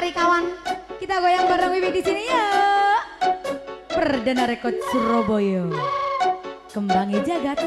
Mari kawan, kita goyang bareng Wiwi di sini ya. Perdana Rekod Surabaya. Kembangi jagat